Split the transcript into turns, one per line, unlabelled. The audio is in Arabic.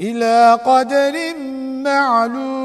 إلى قدر معلوم.